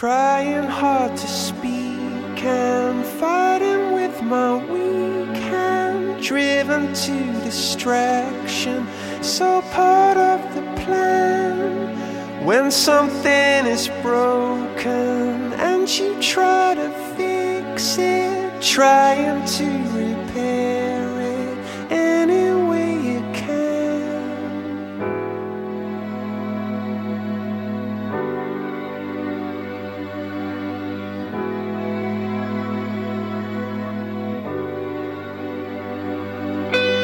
Trying hard to speak and fighting with my weak hand, driven to distraction. So part of the plan. When something is broken and you try to fix it, trying to